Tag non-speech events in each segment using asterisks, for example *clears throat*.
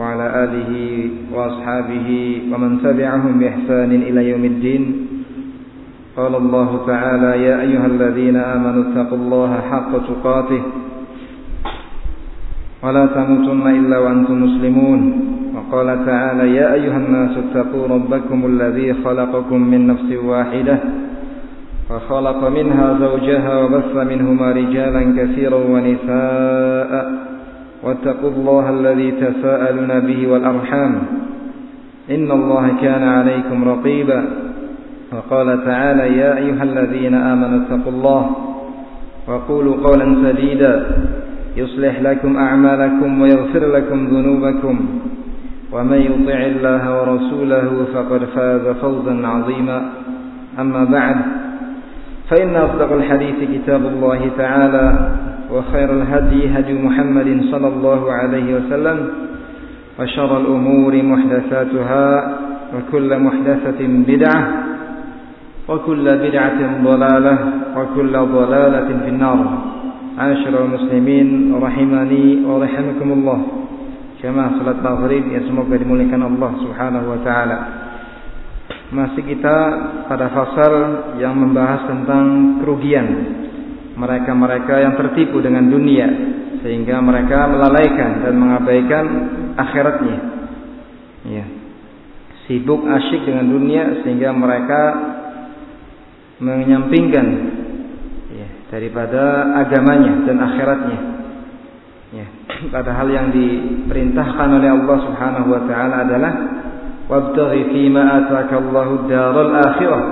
وعلى آله وأصحابه ومن تبعهم بإحسان إلى يوم الدين. قال الله تعالى يا أيها الذين آمنوا اتقوا الله حق تقاته ولا تموتن إلا وأنتم مسلمون. وقال تعالى يا أيها الناس اتقوا ربكم الذي خلقكم من نفس واحدة وخلق منها زوجها وبث منهما رجالا كثيرا ونساء واتقوا الله الذي تساءلون به والأرحام. إن الله كان عليكم رقيبا. وقال تعالى يا أيها الذين آمنوا اتقوا الله وقولوا قولا سديدا. يصلح لكم أعمالكم ويغفر لكم ذنوبكم. ومن يطع الله ورسوله فقد فاز فوزا عظيما. أما بعد فإن أصدق الحديث كتاب الله تعالى. وخير الهدي هدي محمد صلى الله عليه وسلم وشر الأمور محدثاتها وكل محدثة بدعة وكل بدعة ضلالة وكل ضلالة في النار. عاشر المسلمين رحمني ورحمكم الله. Jamaah salat maghrib yang semoga dimuliakan Subhanahu wa taala. Masih kita pada fasal yang membahas tentang kerugian. Mereka-mereka yang tertipu dengan dunia sehingga mereka melalaikan dan mengabaikan akhiratnya. Ya. Sibuk asyik dengan dunia sehingga mereka menyampingkan ya, daripada agamanya dan akhiratnya. Ya, padahal yang diperintahkan oleh Allah Subhanahu wa taala adalah wabtaghi fima ataka Allahu ad-daral akhirah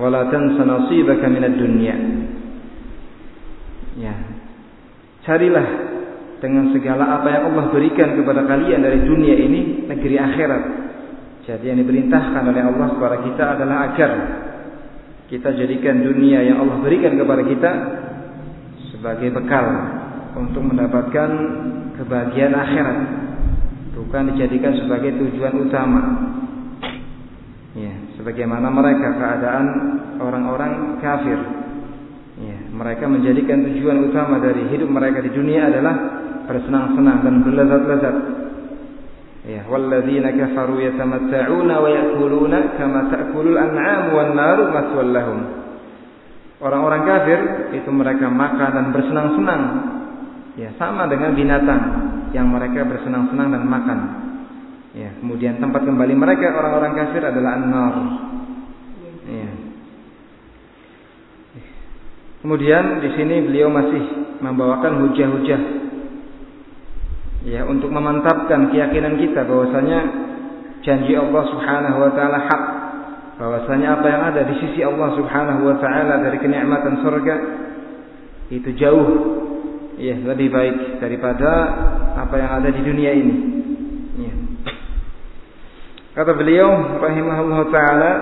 wa la tansa nasibaka minad dunya. Ya. Carilah dengan segala apa yang Allah berikan kepada kalian dari dunia ini negeri akhirat. Jadi yang diperintahkan oleh Allah kepada kita adalah agar kita jadikan dunia yang Allah berikan kepada kita sebagai bekal untuk mendapatkan kebahagiaan akhirat bukan dijadikan sebagai tujuan utama ya sebagaimana mereka keadaan orang-orang kafir mereka menjadikan tujuan utama dari hidup mereka di dunia adalah bersenang-senang dan berlezat-lezat ya walladzina kafaru yatamatta'una wa ya'kuluna kama ta'kulul an'am wan naru maswal lahum orang-orang kafir itu mereka makan dan bersenang-senang Ya, sama dengan binatang yang mereka bersenang-senang dan makan. Ya, kemudian tempat kembali mereka orang-orang kafir adalah an-nar. Ya. Kemudian di sini beliau masih membawakan hujah-hujah ya untuk memantapkan keyakinan kita bahwasanya janji Allah Subhanahu wa taala hak. Bahwasanya apa yang ada di sisi Allah Subhanahu wa taala dari kenikmatan surga itu jauh ya lebih baik daripada apa yang ada di dunia ini. Ya. Kata beliau rahimahullah taala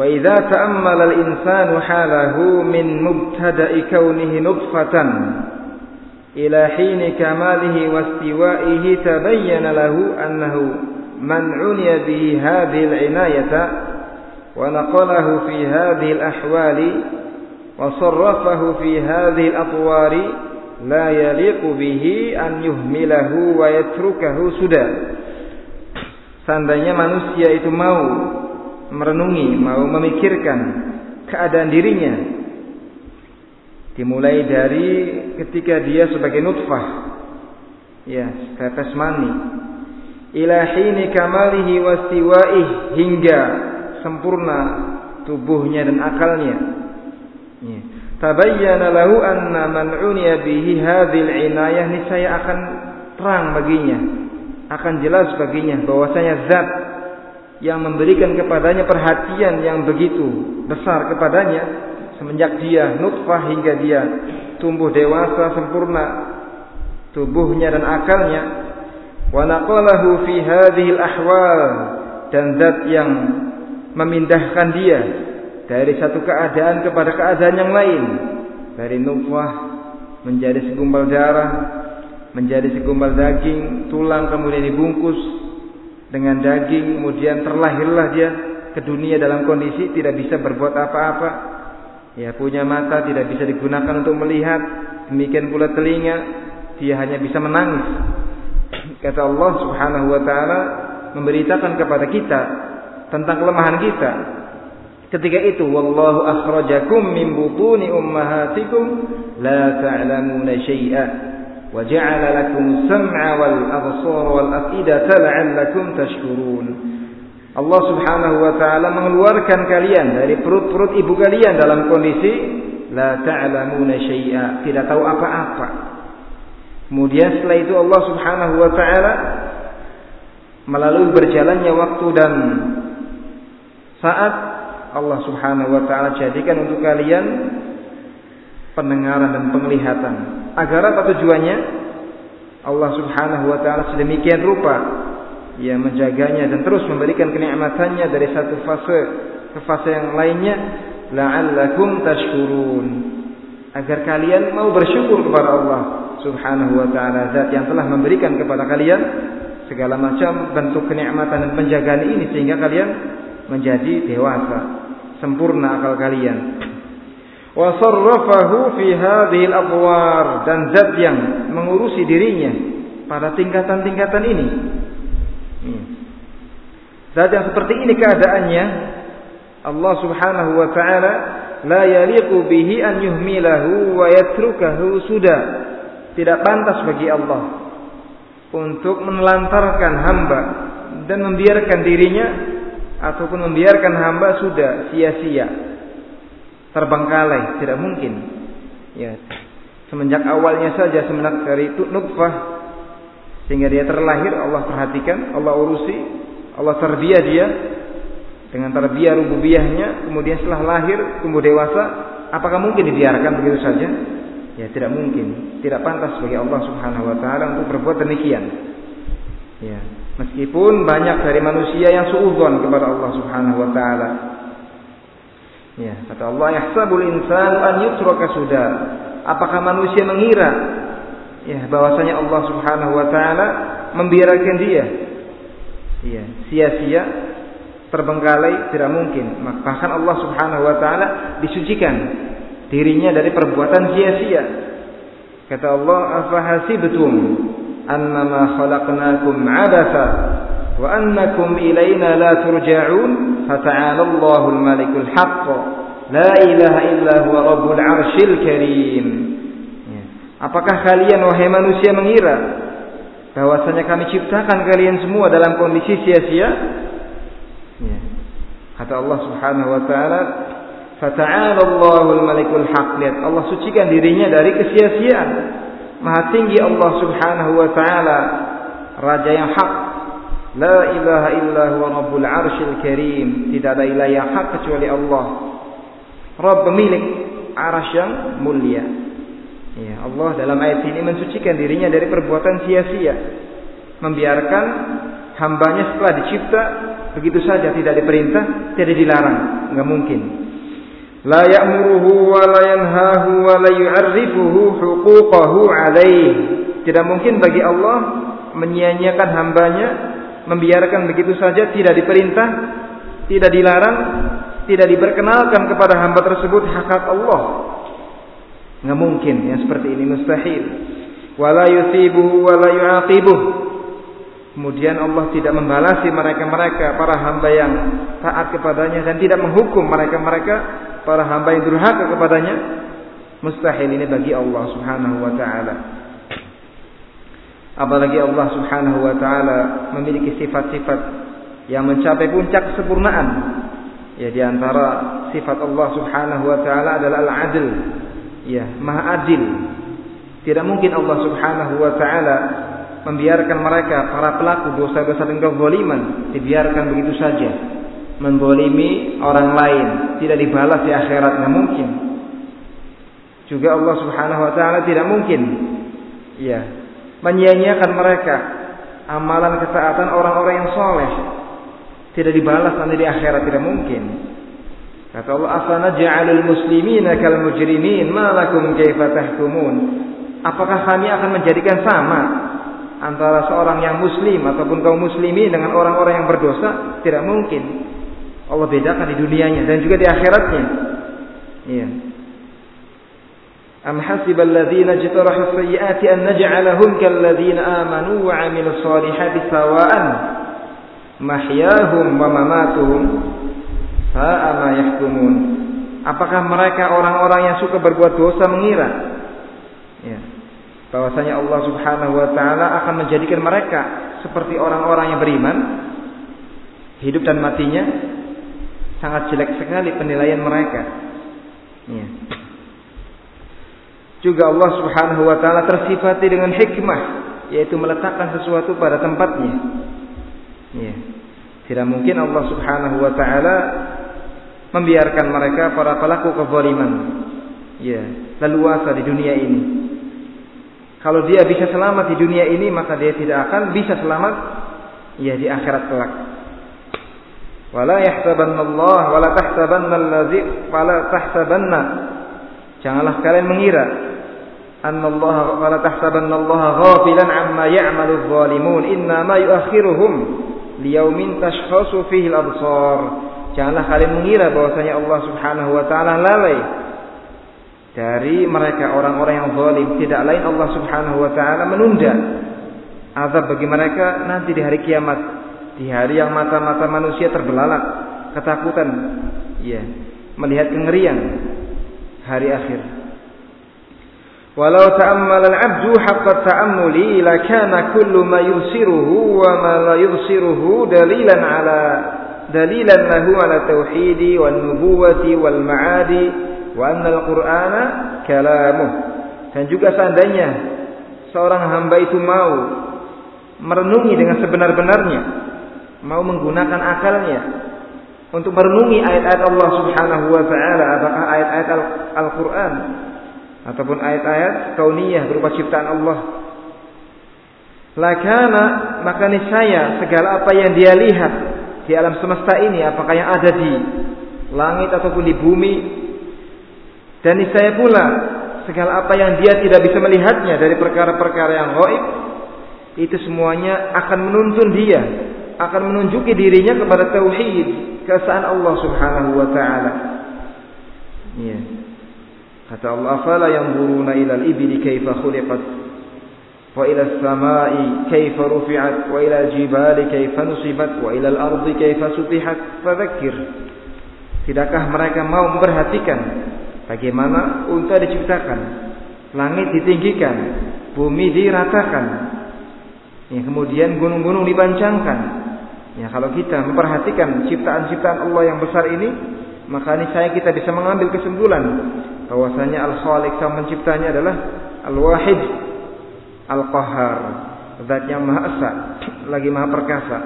وإذا تأمل الإنسان حاله من مبتدأ كونه نطفة إلى حين كماله واستوائه تبين له أنه من عني به هذه العناية ونقله في هذه الأحوال وصرفه في هذه الأطوار لا يليق به أن يهمله ويتركه سدى. Tandanya manusia itu mau merenungi, mau memikirkan keadaan dirinya. Dimulai dari ketika dia sebagai nutfah. Ya, tetes mani. Ila hini kamalihi wastiwaih hingga sempurna tubuhnya dan akalnya. Tabayyana lahu anna man uniya bihi hadhil inayah niscaya akan terang baginya, akan jelas baginya bahwasanya zat yang memberikan kepadanya perhatian yang begitu besar kepadanya semenjak dia nutfah hingga dia tumbuh dewasa sempurna tubuhnya dan akalnya wa naqalahu fi hadhihi al-ahwal dan zat yang memindahkan dia dari satu keadaan kepada keadaan yang lain dari nutfah menjadi segumpal darah menjadi segumpal daging tulang kemudian dibungkus dengan daging kemudian terlahirlah dia ke dunia dalam kondisi tidak bisa berbuat apa-apa. Ya punya mata tidak bisa digunakan untuk melihat demikian pula telinga dia hanya bisa menangis. *clears throat* Kata Allah Subhanahu wa taala memberitakan kepada kita tentang kelemahan kita. Ketika itu wallahu akhrajakum min butuni ummahatikum la ta'lamuna syai'a sam'a wal absara wal af'idata la'allakum tashkurun. Allah Subhanahu wa taala mengeluarkan kalian dari perut-perut ibu kalian dalam kondisi la ta'lamuna syai'a, tidak tahu apa-apa. Kemudian setelah itu Allah Subhanahu wa taala melalui berjalannya waktu dan saat Allah Subhanahu wa taala jadikan untuk kalian pendengaran dan penglihatan. Agar apa tujuannya? Allah Subhanahu wa taala sedemikian rupa ia menjaganya dan terus memberikan kenikmatannya dari satu fase ke fase yang lainnya la'allakum tashkurun agar kalian mau bersyukur kepada Allah Subhanahu wa taala zat yang telah memberikan kepada kalian segala macam bentuk kenikmatan dan penjagaan ini sehingga kalian menjadi dewasa, sempurna akal kalian. Wa sarrafahu fi hadhihi al dan zat yang mengurusi dirinya pada tingkatan-tingkatan ini. Hmm. Zat yang seperti ini keadaannya Allah Subhanahu wa taala la yaliqu bihi an yuhmilahu wa yatrukahu sudah. Tidak pantas bagi Allah untuk menelantarkan hamba dan membiarkan dirinya ataupun membiarkan hamba sudah sia-sia terbengkalai tidak mungkin. Ya. Semenjak awalnya saja semenjak dari itu nutfah sehingga dia terlahir Allah perhatikan Allah urusi Allah terbiah dia. Dengan terbiah rububiyahnya kemudian setelah lahir tumbuh dewasa apakah mungkin dibiarkan begitu saja? Ya tidak mungkin, tidak pantas bagi Allah Subhanahu wa taala untuk berbuat demikian. Ya, meskipun banyak dari manusia yang suudzon kepada Allah Subhanahu wa taala. Ya, kata Allah, "Yahsabul insanu an yutraka sudah." Apakah manusia mengira ya bahwasanya Allah Subhanahu wa taala membiarkan dia ya sia-sia terbengkalai tidak mungkin bahkan Allah Subhanahu wa taala disucikan dirinya dari perbuatan sia-sia. Kata Allah, "Afahasibtum annama khalaqnakum 'abatha ilaina la turja'un?" Fata'ala Allahul Malikul Haqq. La ilaha illa huwa Rabbul 'Arsyil Karim. Ya. Apakah kalian wahai manusia mengira bahwasanya kami ciptakan kalian semua dalam kondisi sia-sia? Ya. Kata Allah Subhanahu wa taala, Fata'ala Allahul Malikul Haq. Lihat, Allah sucikan dirinya dari kesia-siaan. Maha tinggi Allah Subhanahu wa taala, raja yang hak. La ilaha illa huwa Rabbul Arsyil Karim. Tidak ada ilah yang hak kecuali Allah. Rabb pemilik arasy yang mulia. Ya, Allah dalam ayat ini mensucikan dirinya dari perbuatan sia-sia. Membiarkan hambanya setelah dicipta begitu saja tidak diperintah, tidak dilarang, enggak mungkin la ya'muruhu wa la yanhahu wa la yu'arrifuhu huquqahu alaih. Tidak mungkin bagi Allah menyia-nyiakan hambanya, membiarkan begitu saja tidak diperintah, tidak dilarang, tidak diperkenalkan kepada hamba tersebut hak-hak Allah. Nggak mungkin yang seperti ini mustahil. Wala yusibuhu wa la yu'aqibuh. Kemudian Allah tidak membalasi mereka-mereka para hamba yang taat kepadanya dan tidak menghukum mereka-mereka para hamba yang durhaka kepadanya mustahil ini bagi Allah Subhanahu wa taala. Apalagi Allah Subhanahu wa taala memiliki sifat-sifat yang mencapai puncak kesempurnaan. Ya di antara sifat Allah Subhanahu wa taala adalah al-adl. Ya, Maha adil. Tidak mungkin Allah Subhanahu wa taala membiarkan mereka para pelaku dosa-dosa dan kezaliman dibiarkan begitu saja mendolimi orang lain tidak dibalas di akhirat nggak mungkin juga Allah Subhanahu Wa Taala tidak mungkin ya menyia-nyiakan mereka amalan ketaatan orang-orang yang soleh tidak dibalas nanti di akhirat tidak mungkin. Kata Allah, "Afana ja'alul muslimina kal mujrimin, ma lakum kaifa tahkumun?" Apakah kami akan menjadikan sama antara seorang yang muslim ataupun kaum muslimin dengan orang-orang yang berdosa? Tidak mungkin. Allah bedakan di dunianya dan juga di akhiratnya. Iya. Jtarahu sayyiati an naj'alahum kal ladzina amanu wa 'amilus solihati sawa'an mahyahum wa mamatuhum sa'a ma yahkumun. Apakah mereka orang-orang yang suka berbuat dosa mengira ya, bahwasanya Allah Subhanahu wa taala akan menjadikan mereka seperti orang-orang yang beriman hidup dan matinya sangat jelek sekali penilaian mereka. Ya. Juga Allah Subhanahu wa taala tersifati dengan hikmah yaitu meletakkan sesuatu pada tempatnya. Ya. Tidak mungkin Allah Subhanahu wa taala membiarkan mereka para pelaku kezaliman ya, leluasa di dunia ini. Kalau dia bisa selamat di dunia ini, maka dia tidak akan bisa selamat ya di akhirat kelak. Wala yahsabanna Allah wala tahsabanna allazi wala tahsabanna Janganlah kalian mengira Allah wala tahsabanna Allah ghafilan amma ya'malu adh-dhalimun inna ma yuakhiruhum liyaumin tashkhasu fihi al-absar. Janganlah kalian mengira bahwasanya Allah Subhanahu wa taala lalai dari mereka orang-orang yang zalim. Tidak lain Allah Subhanahu wa taala menunda azab bagi mereka nanti di hari kiamat, di hari yang mata-mata manusia terbelalak ketakutan, ya, melihat kengerian hari akhir. Walau ta'ammal al-'abdu haqqa ta'ammuli lakana kullu ma yusiruhu wa ma la yusiruhu dalilan 'ala dalilan lahu 'ala tauhidi wal nubuwati wal ma'adi wa anna al-Qur'ana kalamuh. Dan juga seandainya seorang hamba itu mau merenungi dengan sebenar-benarnya, mau menggunakan akalnya untuk merenungi ayat-ayat Allah Subhanahu wa taala, apakah ayat-ayat Al-Qur'an al quran ataupun ayat-ayat kauniyah berupa ciptaan Allah. Lakana maka niscaya segala apa yang dia lihat di alam semesta ini apakah yang ada di langit ataupun di bumi dan niscaya pula segala apa yang dia tidak bisa melihatnya dari perkara-perkara yang gaib itu semuanya akan menuntun dia akan menunjuki dirinya kepada tauhid keesaan Allah Subhanahu wa taala. Yeah. Kata Allah, "Afala yanzuruna ila al-ibli kaifa khuliqat wa ila as-sama'i kaifa rufi'at wa ila al-jibali kaifa nusibat wa ila al-ardi kaifa sutihat?" Fadzakir. Tidakkah mereka mau memperhatikan bagaimana unta diciptakan, langit ditinggikan, bumi diratakan, ya, kemudian gunung-gunung dibancangkan. Ya, kalau kita memperhatikan ciptaan-ciptaan Allah yang besar ini, maka ini saya kita bisa mengambil kesimpulan bahwasanya Al-Khaliq sang menciptanya adalah Al-Wahid Al-Qahar zat yang maha esa lagi maha perkasa.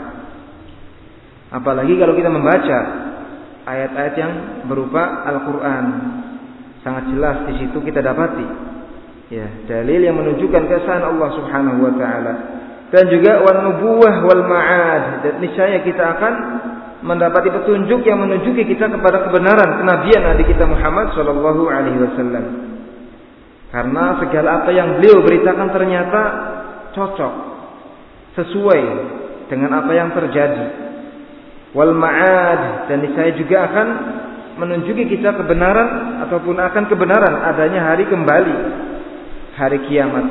Apalagi kalau kita membaca ayat-ayat yang berupa Al-Qur'an. Sangat jelas di situ kita dapati ya dalil yang menunjukkan kesan Allah Subhanahu wa taala. Dan juga wan nubuwah wal ma'ad dan niscaya kita akan mendapati petunjuk yang menunjuki kita kepada kebenaran kenabian Nabi kita Muhammad Shallallahu Alaihi Wasallam. Karena segala apa yang beliau beritakan ternyata cocok, sesuai dengan apa yang terjadi. Wal ma'ad dan saya juga akan menunjuki kita kebenaran ataupun akan kebenaran adanya hari kembali, hari kiamat.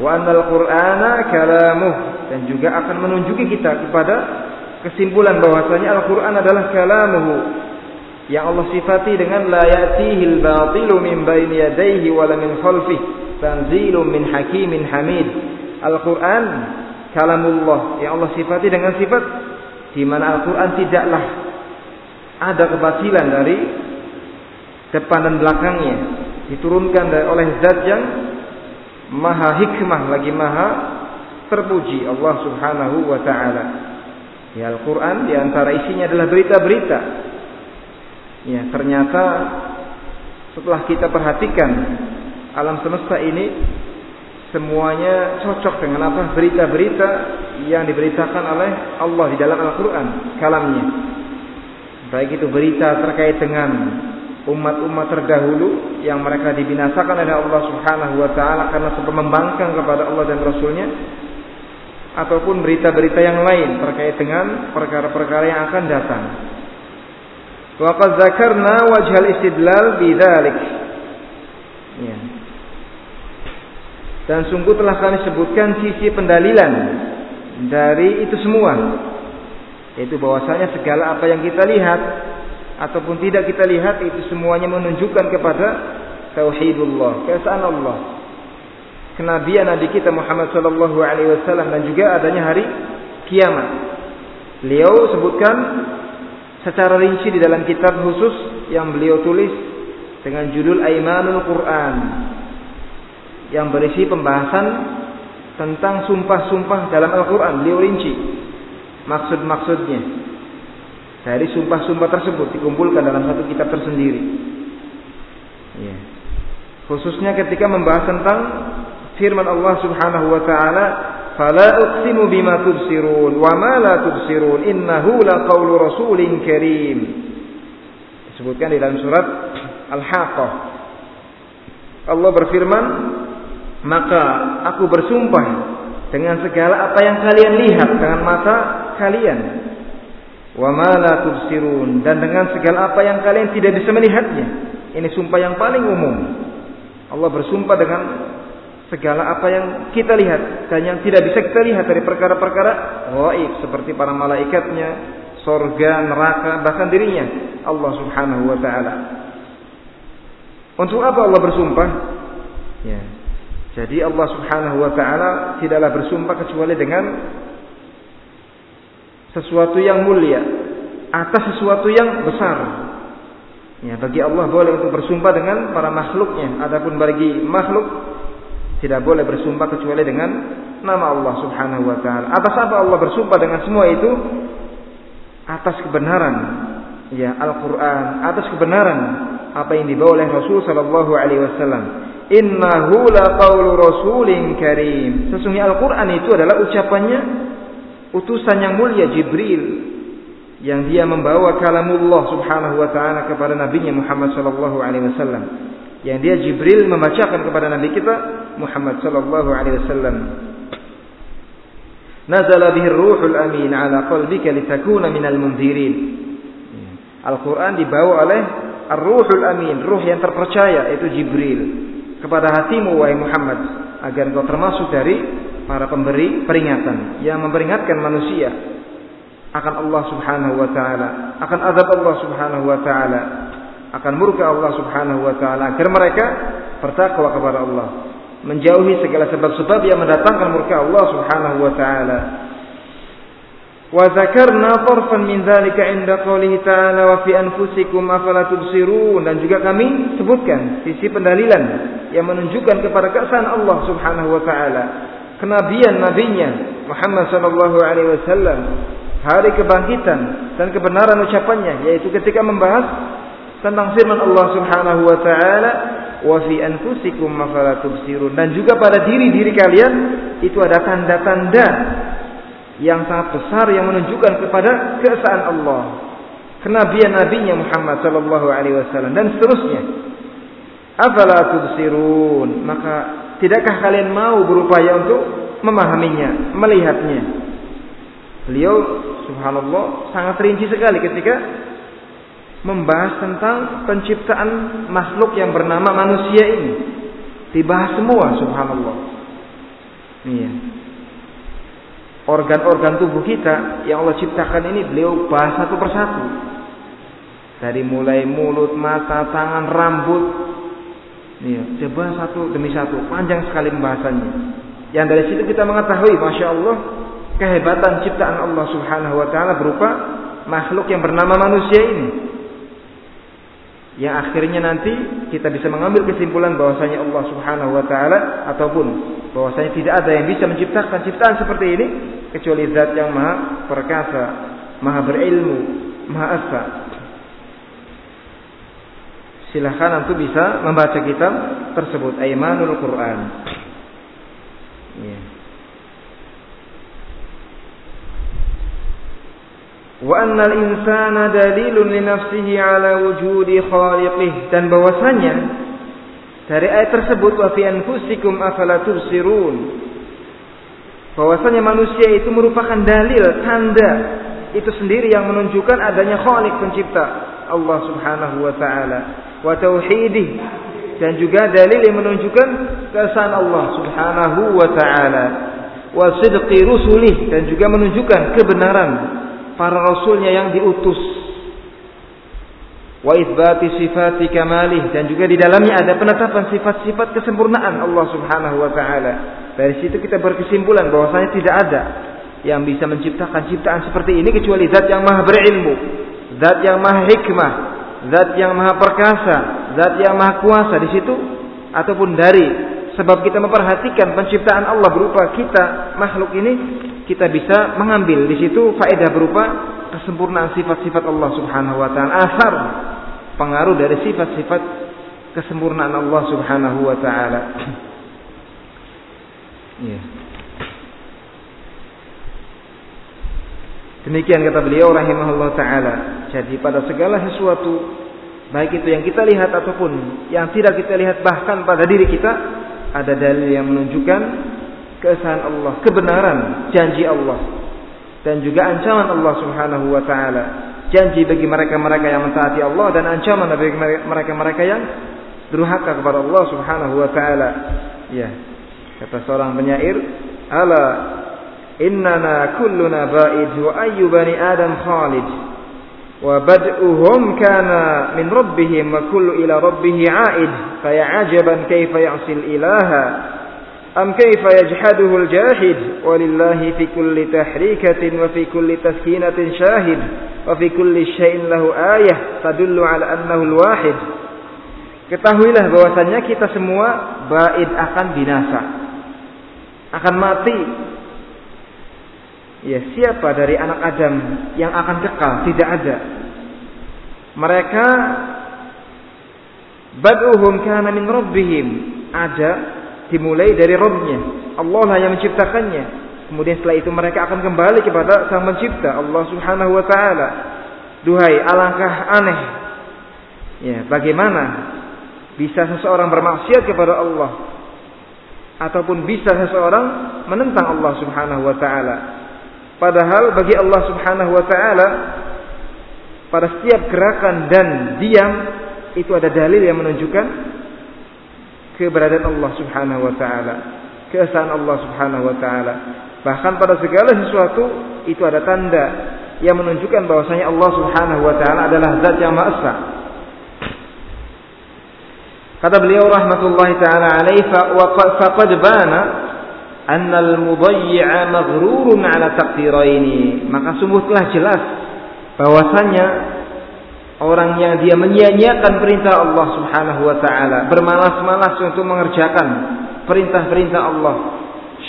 Wa anal Qur'ana dan juga akan menunjuki kita kepada kesimpulan bahwasanya Al-Qur'an adalah kalamuhu. Yang Allah sifati dengan la ya'tihil batilu min baini yadayhi wala min khalfihi tanzilun min hakimin hamid. Al-Qur'an kalamullah yang Allah sifati dengan sifat di mana Al-Qur'an tidaklah ada kebatilan dari depan dan belakangnya. Diturunkan oleh zat yang maha hikmah lagi maha terpuji Allah Subhanahu wa taala Ya Al-Quran di antara isinya adalah berita-berita. Ya ternyata setelah kita perhatikan alam semesta ini semuanya cocok dengan apa berita-berita yang diberitakan oleh Allah di dalam Al-Quran, kalamnya. Baik itu berita terkait dengan umat-umat terdahulu yang mereka dibinasakan oleh Allah Subhanahu wa taala karena sebab membangkang kepada Allah dan Rasulnya ataupun berita-berita yang lain terkait dengan perkara-perkara yang akan datang. Wa qad dzakarna wajhal istidlal bidzalik. Ya. Dan sungguh telah kami sebutkan sisi pendalilan dari itu semua. Yaitu bahwasanya segala apa yang kita lihat ataupun tidak kita lihat itu semuanya menunjukkan kepada tauhidullah, keesaan Allah. Kenabian Nabi kita Muhammad sallallahu alaihi wasallam dan juga adanya hari kiamat. Beliau sebutkan secara rinci di dalam kitab khusus yang beliau tulis dengan judul Aimanul Quran yang berisi pembahasan tentang sumpah-sumpah dalam Al-Quran. Beliau rinci maksud-maksudnya. Dari sumpah-sumpah tersebut dikumpulkan dalam satu kitab tersendiri. Ya. Khususnya ketika membahas tentang firman Allah Subhanahu wa taala, "Fala uqsimu bima tubsirun wa ma la tubsirun innahu laqaulu rasulin karim." Disebutkan di dalam surat Al-Haqqah. Allah berfirman, "Maka aku bersumpah dengan segala apa yang kalian lihat dengan mata kalian wa ma la tubsirun dan dengan segala apa yang kalian tidak bisa melihatnya. Ini sumpah yang paling umum. Allah bersumpah dengan segala apa yang kita lihat dan yang tidak bisa kita lihat dari perkara-perkara gaib seperti para malaikatnya, sorga, neraka, bahkan dirinya Allah Subhanahu wa taala. Untuk apa Allah bersumpah? Ya. Jadi Allah Subhanahu wa taala tidaklah bersumpah kecuali dengan sesuatu yang mulia atas sesuatu yang besar. Ya, bagi Allah boleh untuk bersumpah dengan para makhluknya, adapun bagi makhluk tidak boleh bersumpah kecuali dengan nama Allah Subhanahu wa taala. Atas apa Allah bersumpah dengan semua itu? Atas kebenaran ya Al-Qur'an, atas kebenaran apa yang dibawa oleh Rasul sallallahu alaihi wasallam. Innahu laqaulu rasulin karim. Sesungguhnya Al-Qur'an itu adalah ucapannya utusan yang mulia Jibril yang dia membawa kalamullah subhanahu wa ta'ala kepada nabinya Muhammad sallallahu alaihi wasallam yang dia Jibril membacakan kepada nabi kita Muhammad sallallahu alaihi wasallam. Nazala bihi ruhul amin ala qalbika litakuna minal munzirin. Al-Quran dibawa oleh Ar-Ruhul Amin, ruh yang terpercaya itu Jibril kepada hatimu wahai Muhammad agar engkau termasuk dari para pemberi peringatan yang memperingatkan manusia akan Allah Subhanahu wa taala, akan azab Allah Subhanahu wa taala, akan murka Allah Subhanahu wa taala. Agar mereka bertakwa kepada Allah, menjauhi segala sebab-sebab yang mendatangkan murka Allah Subhanahu wa taala. Wa dzakarna tarfan min dzalika 'inda qoulihi ta'ala wa fi anfusikum afala tubsirun. Dan juga kami sebutkan sisi pendalilan yang menunjukkan kepada keesaan Allah Subhanahu wa taala. Kenabian nabinya Muhammad sallallahu alaihi wasallam hari kebangkitan dan kebenaran ucapannya yaitu ketika membahas tentang firman Allah Subhanahu wa taala wa fi anfusikum dan juga pada diri-diri kalian itu ada tanda-tanda yang sangat besar yang menunjukkan kepada keesaan Allah kenabian nabinya Muhammad sallallahu alaihi wasallam dan seterusnya. Afala tubsirun? Maka Tidakkah kalian mau berupaya untuk memahaminya, melihatnya? Beliau subhanallah sangat rinci sekali ketika membahas tentang penciptaan makhluk yang bernama manusia ini. Dibahas semua subhanallah. Iya. Organ-organ tubuh kita yang Allah ciptakan ini beliau bahas satu persatu. Dari mulai mulut, mata, tangan, rambut, Iya, coba satu demi satu, panjang sekali pembahasannya. Yang dari situ kita mengetahui, masya Allah, kehebatan ciptaan Allah Subhanahu Wa Taala berupa makhluk yang bernama manusia ini. Yang akhirnya nanti kita bisa mengambil kesimpulan bahwasanya Allah Subhanahu Wa Taala ataupun bahwasanya tidak ada yang bisa menciptakan ciptaan seperti ini kecuali Zat yang Maha Perkasa, Maha berilmu, Maha Asa. Silahkan antum bisa membaca kitab tersebut Aimanul Quran. Insana dalilun li nafsihi ala wujudi khaliqih. Dan bahwasanya dari ayat tersebut wa fi anfusikum afala tubsirun. Bahwasanya manusia itu merupakan dalil tanda itu sendiri yang menunjukkan adanya khalik pencipta Allah Subhanahu wa taala wa tauhidih dan juga dalil yang menunjukkan keesaan Allah Subhanahu wa taala wa sidqi rusulih dan juga menunjukkan kebenaran para rasulnya yang diutus wa itsbati sifati kamalih dan juga di dalamnya ada penetapan sifat-sifat kesempurnaan Allah Subhanahu wa taala. Dari situ kita berkesimpulan bahwasanya tidak ada yang bisa menciptakan ciptaan seperti ini kecuali zat yang maha berilmu, zat yang maha hikmah, zat yang maha perkasa, zat yang maha kuasa di situ ataupun dari sebab kita memperhatikan penciptaan Allah berupa kita makhluk ini kita bisa mengambil di situ faedah berupa kesempurnaan sifat-sifat Allah Subhanahu wa taala asar pengaruh dari sifat-sifat kesempurnaan Allah Subhanahu wa taala. *clears throat* Ya. Demikian kata beliau rahimahullah taala. Jadi pada segala sesuatu baik itu yang kita lihat ataupun yang tidak kita lihat bahkan pada diri kita ada dalil yang menunjukkan keesaan Allah, kebenaran janji Allah dan juga ancaman Allah Subhanahu wa taala. Janji bagi mereka-mereka yang mentaati Allah dan ancaman bagi mereka-mereka yang durhaka kepada Allah Subhanahu wa taala. Ya. Kata seorang penyair, "Ala innana kulluna ba'id wa ayyu bani adam khalid." Wa bad'uhum kana min rabbihim wa kullu ila rabbih 'aid, fa ya 'ajaban ilaha am kaifa yajhaduhu al-jahid? Walillahi fi kulli tahrikatin wa fi kulli taskinatin shahid wa fi kulli syai'in lahu ayah tadullu ala annahu al-wahid. Ketahuilah bahwasanya kita semua baid akan binasa. Akan mati. Ya siapa dari anak Adam yang akan kekal? Tidak ada. Mereka bad'uhum kana min rabbihim. Ada dimulai dari Rabbnya. Allah lah yang menciptakannya. Kemudian setelah itu mereka akan kembali kepada Sang Pencipta Allah Subhanahu wa taala. Duhai alangkah aneh. Ya, bagaimana bisa seseorang bermaksiat kepada Allah ataupun bisa seseorang menentang Allah Subhanahu wa taala. Padahal bagi Allah Subhanahu wa taala pada setiap gerakan dan diam itu ada dalil yang menunjukkan keberadaan Allah Subhanahu wa taala, keesaan Allah Subhanahu wa taala. Bahkan pada segala sesuatu itu ada tanda yang menunjukkan bahwasanya Allah Subhanahu wa taala adalah zat yang maha esa. Kata beliau rahmatullahi taala alaihi faqad bana anna al-mudayyi'a maghrurun ala taqdiraini. Maka sungguh telah jelas bahwasanya orang yang dia menyia-nyiakan perintah Allah Subhanahu wa taala, bermalas-malas untuk mengerjakan perintah-perintah Allah,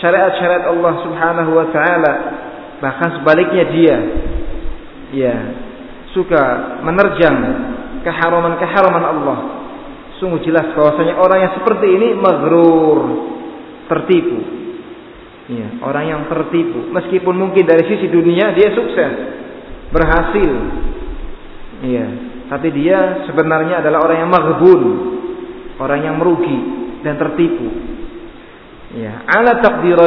syariat-syariat Allah Subhanahu wa taala, bahkan sebaliknya dia ya suka menerjang keharaman-keharaman Allah. Sungguh jelas bahwasanya orang yang seperti ini maghrur, tertipu. Ya, orang yang tertipu, meskipun mungkin dari sisi dunia dia sukses, berhasil. Iya, tapi dia sebenarnya adalah orang yang maghbun, orang yang merugi dan tertipu. Ya, ala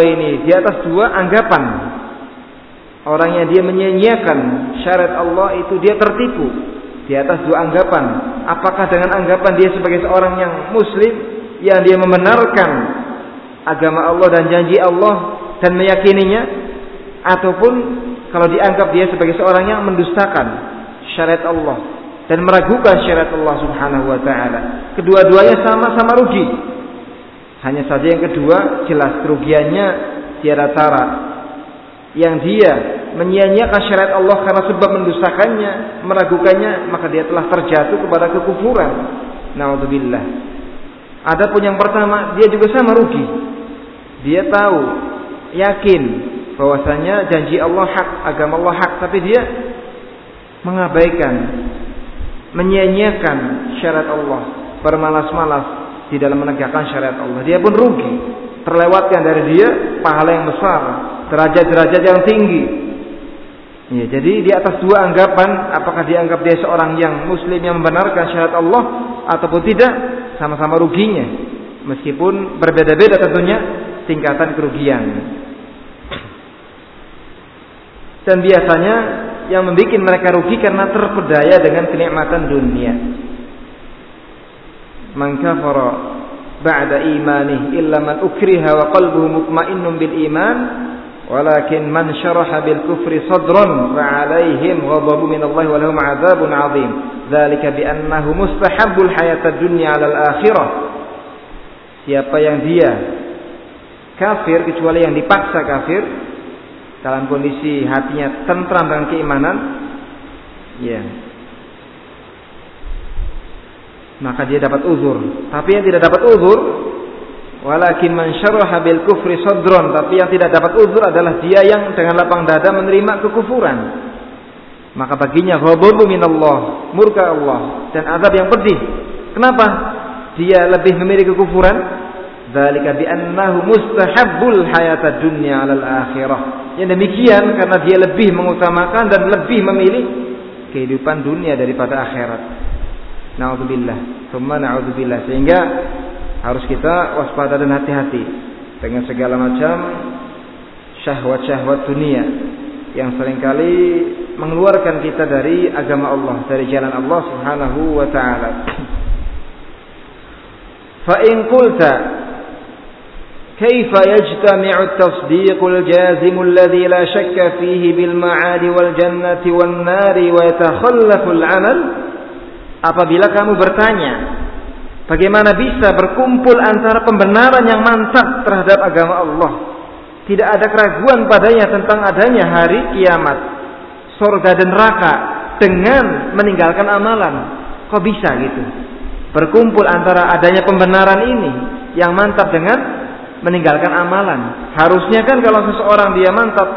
ini di atas dua anggapan. Orang yang dia menyia-nyiakan syariat Allah itu dia tertipu di atas dua anggapan. Apakah dengan anggapan dia sebagai seorang yang muslim yang dia membenarkan agama Allah dan janji Allah dan meyakininya ataupun kalau dianggap dia sebagai seorang yang mendustakan syariat Allah dan meragukan syariat Allah Subhanahu wa taala. Kedua-duanya sama-sama rugi. Hanya saja yang kedua jelas kerugiannya tiada tara. Yang dia menyia-nyiakan syariat Allah karena sebab mendustakannya, meragukannya, maka dia telah terjatuh kepada kekufuran. Nauzubillah. Adapun yang pertama, dia juga sama rugi. Dia tahu, yakin bahwasanya janji Allah hak, agama Allah hak, tapi dia mengabaikan, menyia-nyiakan syariat Allah, bermalas-malas di dalam menegakkan syariat Allah. Dia pun rugi, terlewatkan dari dia pahala yang besar, derajat-derajat yang tinggi. Ya, jadi di atas dua anggapan, apakah dianggap dia seorang yang muslim yang membenarkan syahadat Allah ataupun tidak, sama-sama ruginya. Meskipun berbeda-beda tentunya tingkatan kerugian. Dan biasanya yang membuat mereka rugi karena terpedaya dengan kenikmatan dunia. Man kafara ba'da imanih illa man ukriha wa qalbuhu mutmainnun bil iman walakin man syaraha bil kufri sadran fa alaihim ghadabu min Allah wa lahum 'adzabun 'adzim dzalika bi annahu mustahabbul hayatad dunya 'ala al akhirah siapa yang dia kafir kecuali yang dipaksa kafir dalam kondisi hatinya tentram dengan keimanan ya. Maka dia dapat uzur. Tapi yang tidak dapat uzur walakin man syaraha bil kufri sadron tapi yang tidak dapat uzur adalah dia yang dengan lapang dada menerima kekufuran. Maka baginya ghadabu minallah murka Allah dan azab yang pedih. Kenapa? Dia lebih memilih kekufuran Dzalika bi annahu mustahabbul hayatad dunya 'alal akhirah. Yang demikian karena dia lebih mengutamakan dan lebih memilih kehidupan dunia daripada akhirat. Nauzubillah. Tsumma nauzubillah. Sehingga harus kita waspada dan hati-hati dengan segala macam syahwat-syahwat dunia yang sering kali mengeluarkan kita dari agama Allah, dari jalan Allah Subhanahu wa taala. Fa in qulta كيف يجتمع التصديق الجازم الذي لا شك فيه بالمعاد والجنة والنار ويتخلف العمل apabila kamu bertanya bagaimana bisa berkumpul antara pembenaran yang mantap terhadap agama Allah tidak ada keraguan padanya tentang adanya hari kiamat surga dan neraka dengan meninggalkan amalan kok bisa gitu berkumpul antara adanya pembenaran ini yang mantap dengan meninggalkan amalan. Harusnya kan kalau seseorang dia mantap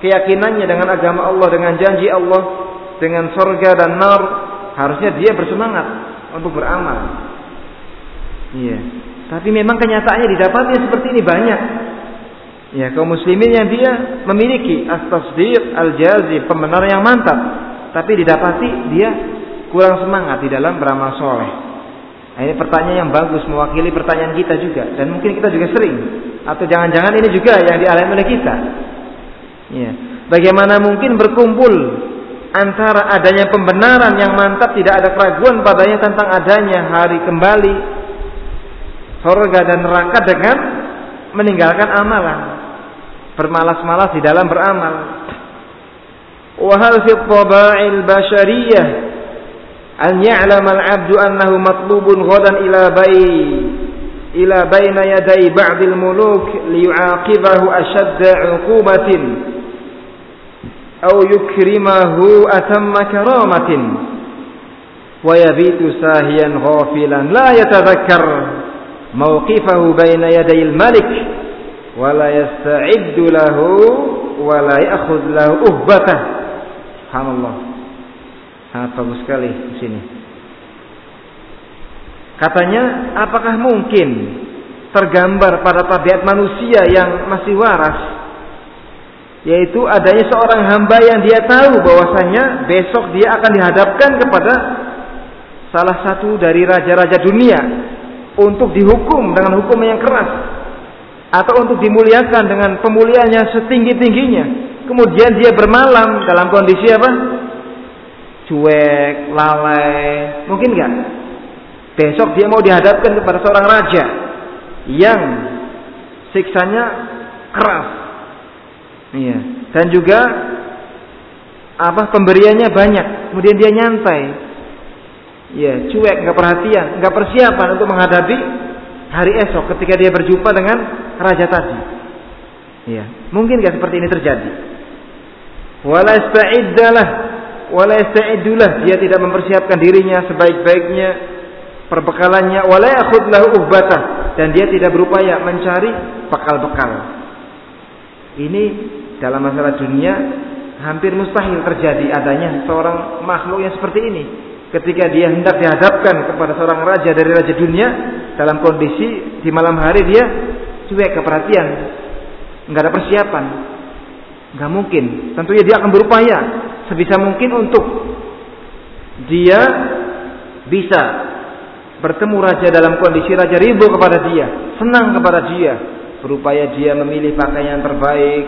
keyakinannya dengan agama Allah, dengan janji Allah, dengan surga dan nar, harusnya dia bersemangat untuk beramal. Iya. Tapi memang kenyataannya didapatnya seperti ini banyak. Ya, kaum muslimin yang dia memiliki as-tasdiq al-jazim, pembenaran yang mantap, tapi didapati dia kurang semangat di dalam beramal soleh. Nah, ini pertanyaan yang bagus mewakili pertanyaan kita juga dan mungkin kita juga sering atau jangan-jangan ini juga yang dialami oleh kita. Ya. Bagaimana mungkin berkumpul antara adanya pembenaran yang mantap tidak ada keraguan padanya tentang adanya hari kembali surga dan neraka dengan meninggalkan amalan bermalas-malas di dalam beramal. Wahal fi taba'il basyariyah an ya'lam al-'abdu annahu matlubun ghadan ila bay ila baina yaday ba'd al-muluk liyu'aqibahu ashadda 'uqubatin aw yukrimahu atamma karamatin wa yabitu sahiyan ghafilan la yatadhakkar mawqifahu baina yaday al-malik wa la yasta'iddu lahu wa la ya'khudh lahu uhbatah subhanallah Sangat bagus sekali di sini. Katanya, apakah mungkin tergambar pada tabiat manusia yang masih waras? Yaitu adanya seorang hamba yang dia tahu bahwasanya besok dia akan dihadapkan kepada salah satu dari raja-raja dunia untuk dihukum dengan hukum yang keras. Atau untuk dimuliakan dengan pemuliaannya setinggi-tingginya. Kemudian dia bermalam dalam kondisi apa cuek, lalai, mungkin nggak? Besok dia mau dihadapkan kepada seorang raja yang siksanya keras, iya. Dan juga apa pemberiannya banyak, kemudian dia nyantai, ya cuek, nggak perhatian, nggak persiapan untuk menghadapi hari esok ketika dia berjumpa dengan raja tadi. Iya, mungkin nggak seperti ini terjadi. Wala wala yasta'idulah dia tidak mempersiapkan dirinya sebaik-baiknya perbekalannya. Wala yakhud uhbatah dan dia tidak berupaya mencari bekal-bekal. Ini dalam masalah dunia hampir mustahil terjadi adanya seorang makhluk yang seperti ini. Ketika dia hendak dihadapkan kepada seorang raja dari raja dunia dalam kondisi di malam hari dia cuek keperhatian. Nggak ada persiapan. Gak mungkin. Tentunya dia akan berupaya sebisa mungkin untuk dia bisa bertemu raja dalam kondisi raja ridho kepada dia, senang kepada dia, berupaya dia memilih pakaian terbaik,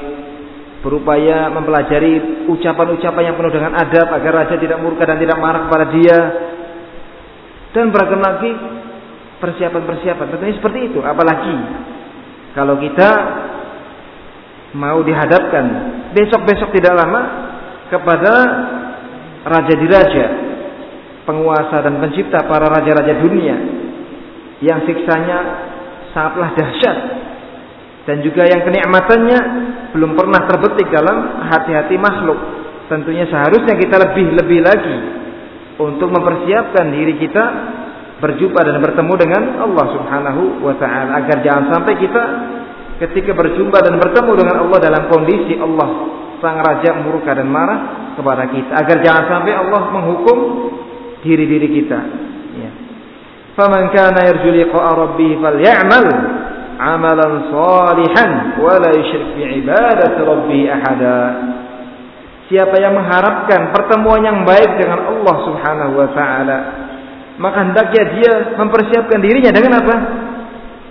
berupaya mempelajari ucapan-ucapan yang penuh dengan adab agar raja tidak murka dan tidak marah kepada dia. Dan beragam lagi persiapan-persiapan. Tentunya seperti itu. Apalagi kalau kita mau dihadapkan besok-besok tidak lama kepada raja diraja, penguasa dan pencipta para raja-raja dunia yang siksanya sangatlah dahsyat dan juga yang kenikmatannya belum pernah terbetik dalam hati-hati makhluk. Tentunya seharusnya kita lebih-lebih lagi untuk mempersiapkan diri kita berjumpa dan bertemu dengan Allah Subhanahu wa taala agar jangan sampai kita ketika berjumpa dan bertemu dengan Allah dalam kondisi Allah sang raja murka dan marah kepada kita agar jangan sampai Allah menghukum diri-diri kita ya. Faman kana yarju liqa'a rabbih falyamal amalan salihan wa la yusyrik bi ibadati rabbih ahada. Siapa yang mengharapkan pertemuan yang baik dengan Allah Subhanahu wa taala, maka hendaknya dia mempersiapkan dirinya dengan apa?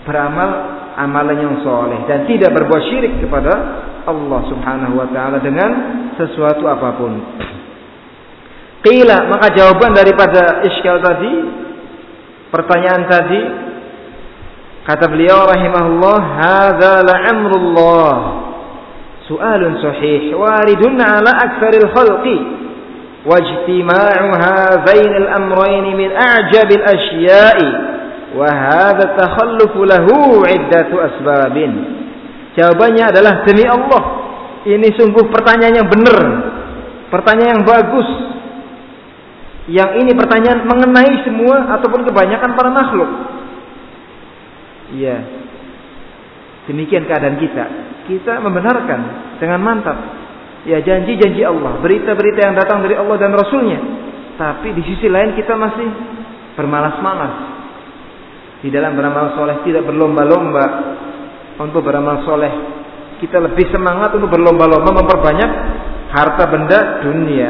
Beramal amalan yang soleh dan tidak berbuat syirik kepada Allah Subhanahu wa taala dengan sesuatu apapun. Qila maka jawaban daripada iskal tadi pertanyaan tadi Kata beliau rahimahullah, "Hadza la'amrullah." Su'alun sahih waridun 'ala aktsaril khalqi. واجتماع هذين الأمرين من أعجب الأشياء وهذا التخلف له عدة أسباب Jawabannya adalah demi Allah. Ini sungguh pertanyaan yang benar. Pertanyaan yang bagus. Yang ini pertanyaan mengenai semua ataupun kebanyakan para makhluk. Iya. Demikian keadaan kita. Kita membenarkan dengan mantap. Ya janji-janji Allah. Berita-berita yang datang dari Allah dan Rasulnya. Tapi di sisi lain kita masih bermalas-malas. Di dalam beramal soleh tidak berlomba-lomba untuk beramal soleh. Kita lebih semangat untuk berlomba-lomba memperbanyak harta benda dunia.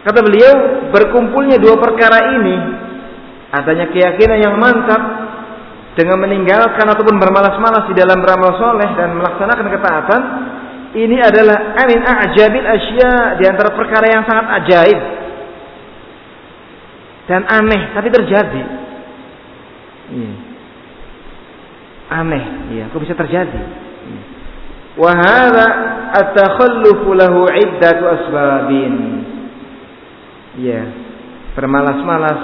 Kata beliau, berkumpulnya dua perkara ini, adanya keyakinan yang mantap dengan meninggalkan ataupun bermalas-malas di dalam beramal soleh dan melaksanakan ketaatan ini adalah amin ajabil asya di antara perkara yang sangat ajaib dan aneh tapi terjadi iya. Aneh. Ya kok bisa terjadi? Wahada at-takhallufu lahu iddatu asbabin. Ya bermalas-malas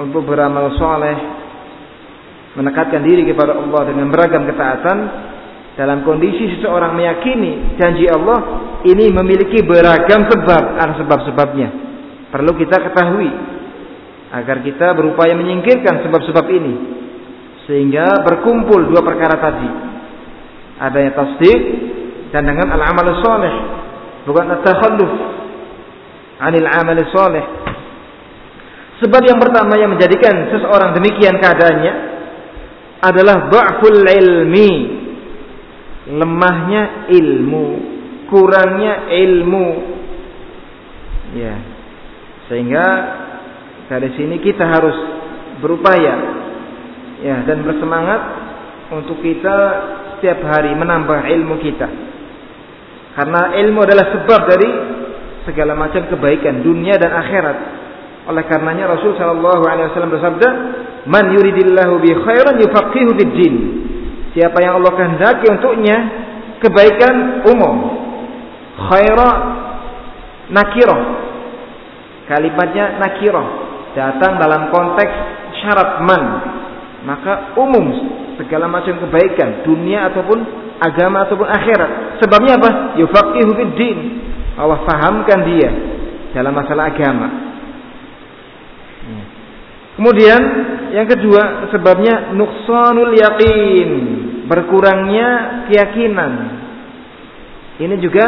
untuk beramal soleh menekatkan diri kepada Allah dengan beragam ketaatan dalam kondisi seseorang meyakini janji Allah ini memiliki beragam sebab ada sebab-sebabnya. Perlu kita ketahui agar kita berupaya menyingkirkan sebab-sebab ini sehingga berkumpul dua perkara tadi adanya tasdik dan dengan al-amal soleh bukan at-takhalluf anil amal soleh sebab yang pertama yang menjadikan seseorang demikian keadaannya adalah ba'ful ilmi. Lemahnya ilmu, kurangnya ilmu. Ya. Sehingga dari sini kita harus berupaya ya dan bersemangat untuk kita setiap hari menambah ilmu kita. Karena ilmu adalah sebab dari segala macam kebaikan dunia dan akhirat. Oleh karenanya Rasul Shallallahu Alaihi Wasallam bersabda, Man yuridillahu bi khairan yufaqihu fid. Siapa yang Allah kehendaki untuknya kebaikan umum. Khaira nakirah. Kalimatnya nakirah datang dalam konteks syarat man. Maka umum segala macam kebaikan dunia ataupun agama ataupun akhirat. Sebabnya apa? Yufaqihu din. Allah fahamkan dia dalam masalah agama. Kemudian yang kedua sebabnya nuksanul yakin, berkurangnya keyakinan. Ini juga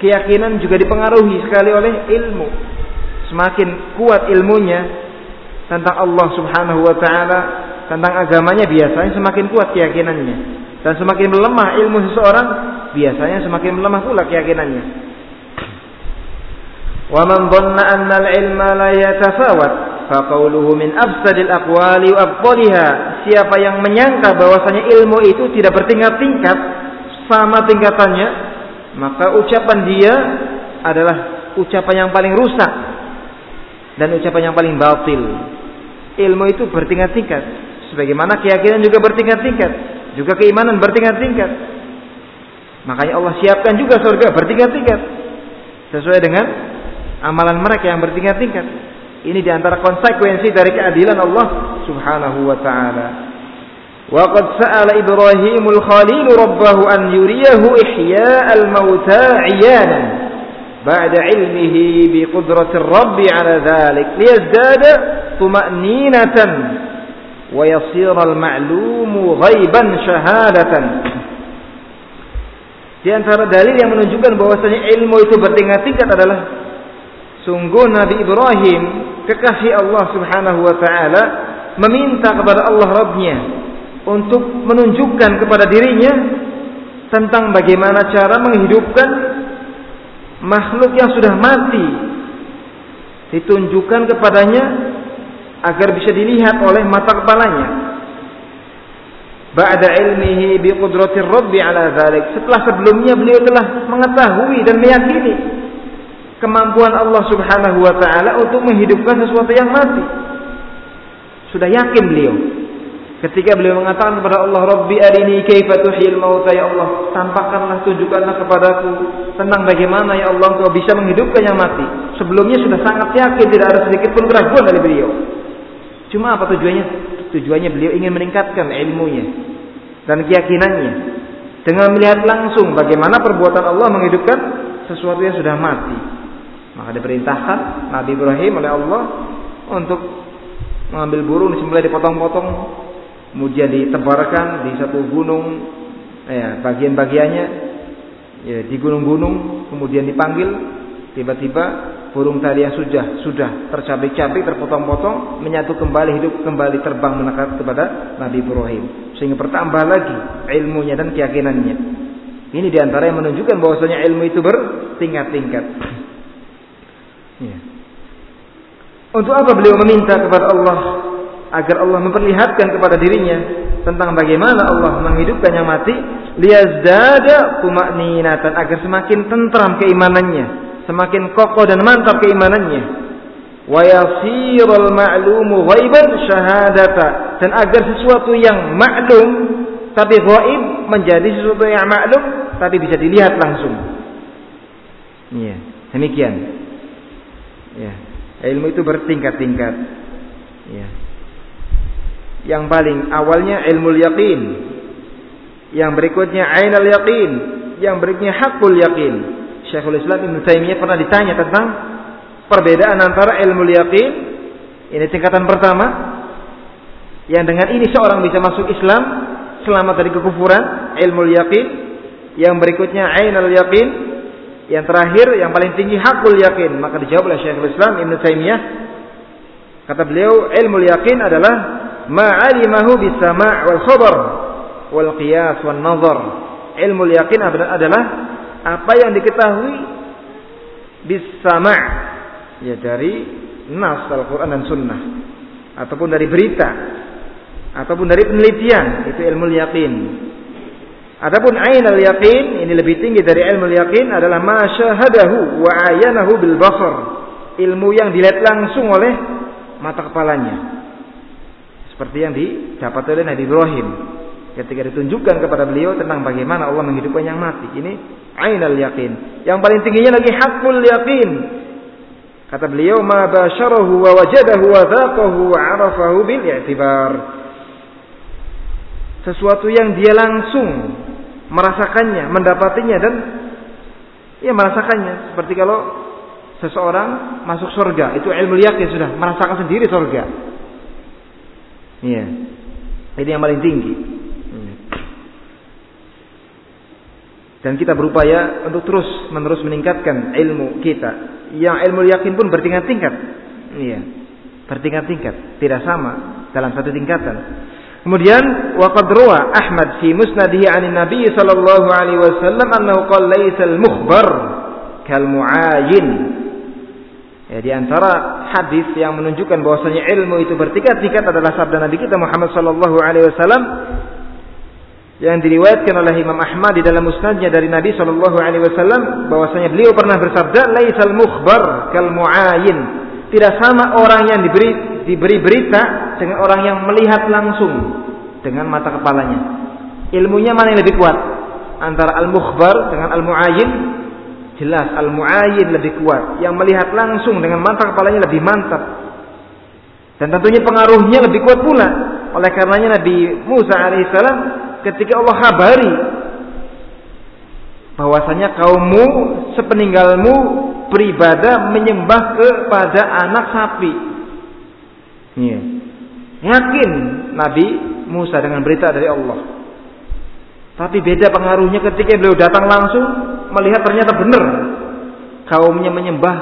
keyakinan juga dipengaruhi sekali oleh ilmu. Semakin kuat ilmunya tentang Allah Subhanahu wa taala, tentang agamanya biasanya semakin kuat keyakinannya. Dan semakin melemah ilmu seseorang, biasanya semakin melemah pula keyakinannya. Wa man dhanna anna al-ilma la yatafawat faqauluhu min afsadil aqwali wa abqaliha. Siapa yang menyangka bahwasanya ilmu itu tidak bertingkat-tingkat sama tingkatannya, maka ucapan dia adalah ucapan yang paling rusak dan ucapan yang paling batil. Ilmu itu bertingkat-tingkat, sebagaimana keyakinan juga bertingkat-tingkat, juga keimanan bertingkat-tingkat. Makanya Allah siapkan juga surga bertingkat-tingkat sesuai dengan amalan mereka yang bertingkat-tingkat. Ini diantara konsekuensi dari keadilan Allah Subhanahu wa taala. وقد سأل إبراهيم الخليل ربه أن يريه إحياء الموتى عيانا بعد علمه بقدرة الرب على ذلك ليزداد طمأنينة ويصير المعلوم غيبا شهادة di antara dalil yang menunjukkan bahwasanya ilmu itu bertingkat-tingkat adalah sungguh Nabi Ibrahim kekasih Allah Subhanahu wa taala meminta kepada Allah Rabbnya untuk menunjukkan kepada dirinya tentang bagaimana cara menghidupkan makhluk yang sudah mati ditunjukkan kepadanya agar bisa dilihat oleh mata kepalanya. Ba'da ilmihi bi qudratir rabbi ala dzalik. Setelah sebelumnya beliau telah mengetahui dan meyakini kemampuan Allah Subhanahu wa taala untuk menghidupkan sesuatu yang mati. Sudah yakin beliau. Ketika beliau mengatakan kepada Allah, "Rabbi arini kaifa tuhyil mauta ya Allah." Tampakkanlah, tunjukkanlah kepadaku tentang bagaimana ya Allah engkau bisa menghidupkan yang mati. Sebelumnya sudah sangat yakin tidak ada sedikit pun keraguan dari beliau. Cuma apa tujuannya? Tujuannya beliau ingin meningkatkan ilmunya dan keyakinannya dengan melihat langsung bagaimana perbuatan Allah menghidupkan sesuatu yang sudah mati. Maka diperintahkan Nabi Ibrahim oleh Allah untuk mengambil burung disembelih dipotong-potong kemudian ditebarkan di satu gunung ya, bagian-bagiannya ya, di gunung-gunung kemudian dipanggil tiba-tiba burung tadi yang sudah sudah tercabik-cabik terpotong-potong menyatu kembali hidup kembali terbang mendekat kepada Nabi Ibrahim. Sehingga bertambah lagi ilmunya dan keyakinannya. Ini di antara yang menunjukkan bahwasanya ilmu itu bertingkat-tingkat. *clears throat* Ya. untuk apa beliau meminta kepada Allah agar Allah memperlihatkan kepada dirinya tentang bagaimana Allah menghidupkan yang mati? Liyazdada tumakninatan agar semakin tentram keimanannya semakin kokoh dan mantap keimanannya wa yasirul ma'lumu ghaiban syahadata dan agar sesuatu yang maklum tapi ghaib menjadi sesuatu yang maklum tapi bisa dilihat langsung iya demikian ya ilmu itu bertingkat-tingkat ya yang paling awalnya ilmu yakin. Yang berikutnya ainal yakin. Yang berikutnya hakul yakin. Syekhul Islam Ibn Taimiyah pernah ditanya tentang perbedaan antara ilmu yakin. Ini tingkatan pertama. Yang dengan ini seorang bisa masuk Islam selamat dari kekufuran. Ilmu yakin. Yang berikutnya ainal yakin. Yang terakhir yang paling tinggi hakul yakin. Maka dijawab oleh Syekhul Islam Ibn Taimiyah. Kata beliau ilmu yakin adalah ma'alimahu bisama' wal khabar wal qiyas wal nazar. Ilmu yakin adalah apa yang diketahui bisama' ya dari nas Al-Qur'an dan sunnah ataupun dari berita ataupun dari penelitian itu ilmu yakin. Adapun ain al yakin ini lebih tinggi dari ilmu yakin adalah masyahadahu wa ayanahu bil basar. Ilmu yang dilihat langsung oleh mata kepalanya. Seperti yang didapat oleh Nabi Ibrahim ketika ditunjukkan kepada beliau tentang bagaimana Allah menghidupkan yang mati. Ini ainal yakin. Yang paling tingginya lagi hakul yakin. Kata beliau, "Ma basyarahu wa wajadahu wa dzaqahu wa 'arafahu bil i'tibar." Sesuatu yang dia langsung merasakannya, mendapatinya dan ya merasakannya. Seperti kalau seseorang masuk surga, itu ilmu yakin sudah merasakan sendiri surga. Iya. Ini yang paling tinggi. Iya. Dan kita berupaya untuk terus menerus meningkatkan ilmu kita. Yang ilmu yakin pun bertingkat-tingkat. Iya. Bertingkat-tingkat, tidak sama dalam satu tingkatan. Kemudian waqad ruwa Ahmad fi musnadihi 'an Nabi sallallahu alaihi wasallam annahu qala laisa al-mukhbar kal mu'ayyin. Ya di antara hadis yang menunjukkan bahwasanya ilmu itu bertingkat-tingkat adalah sabda Nabi kita Muhammad sallallahu alaihi wasallam yang diriwayatkan oleh Imam Ahmad di dalam musnadnya dari Nabi sallallahu alaihi wasallam bahwasanya beliau pernah bersabda laisal mukhbar kal mu'ayyin. Tidak sama orang yang diberi diberi berita dengan orang yang melihat langsung dengan mata kepalanya. Ilmunya mana yang lebih kuat? Antara al-mukhbar dengan al-mu'ayyin? Jelas al-mu'ayyin lebih kuat. Yang melihat langsung dengan mata kepalanya lebih mantap. Dan tentunya pengaruhnya lebih kuat pula. Oleh karenanya Nabi Musa alaihissalam ketika Allah kabari bahwasanya kaummu sepeninggalmu beribadah menyembah kepada anak sapi. Iya. Yakin Nabi Musa dengan berita dari Allah. Tapi beda pengaruhnya ketika beliau datang langsung melihat ternyata benar kaumnya menyembah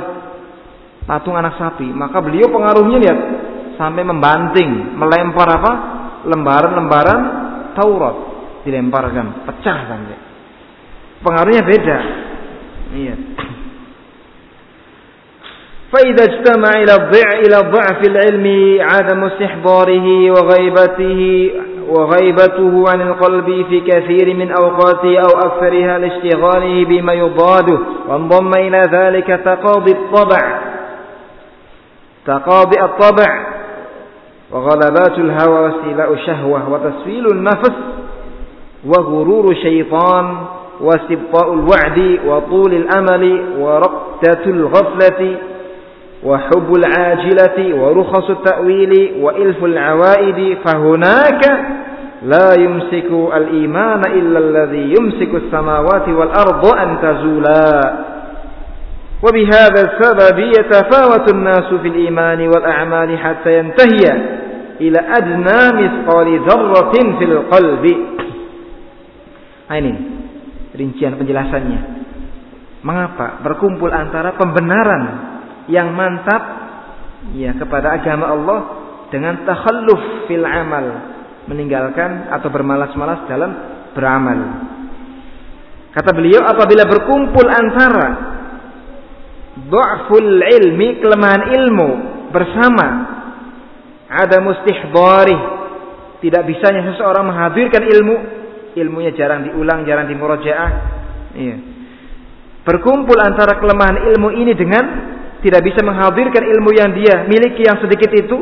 patung anak sapi. Maka beliau pengaruhnya lihat sampai membanting, melempar apa? Lembaran-lembaran Taurat dilemparkan, pecah sampai. Pengaruhnya beda. Iya. فإذا اجتمع إلى ضعف العلم عدم استحضاره وغيبته وغيبته عن القلب في كثير من أوقاته أو أكثرها لاشتغاله بما يضاده وانضم إلى ذلك تقاضي الطبع تقاضي الطبع وغلبات الهوى واستيلاء الشهوة وتسفيل النفس وغرور الشيطان واستبطاء الوعد وطول الأمل ورقدة الغفلة وحب العاجلة ورخص التأويل وإلف العوائد فهناك لا يمسك الإيمان إلا الذي يمسك السماوات والأرض أن تزولا. وبهذا السبب يتفاوت الناس في الإيمان والأعمال حتى ينتهي إلى أدنى مثقال ذرة في القلب. Ini rincian penjelasannya mengapa berkumpul antara pembenaran yang mantap ya kepada agama Allah dengan takhalluf fil amal, meninggalkan atau bermalas-malas dalam beramal. Kata beliau apabila berkumpul antara dha'ful ilmi, kelemahan ilmu bersama ada mustihdari, tidak bisanya seseorang menghadirkan ilmu, ilmunya jarang diulang, jarang dimurajaah. Iya. Berkumpul antara kelemahan ilmu ini dengan tidak bisa menghadirkan ilmu yang dia miliki yang sedikit itu.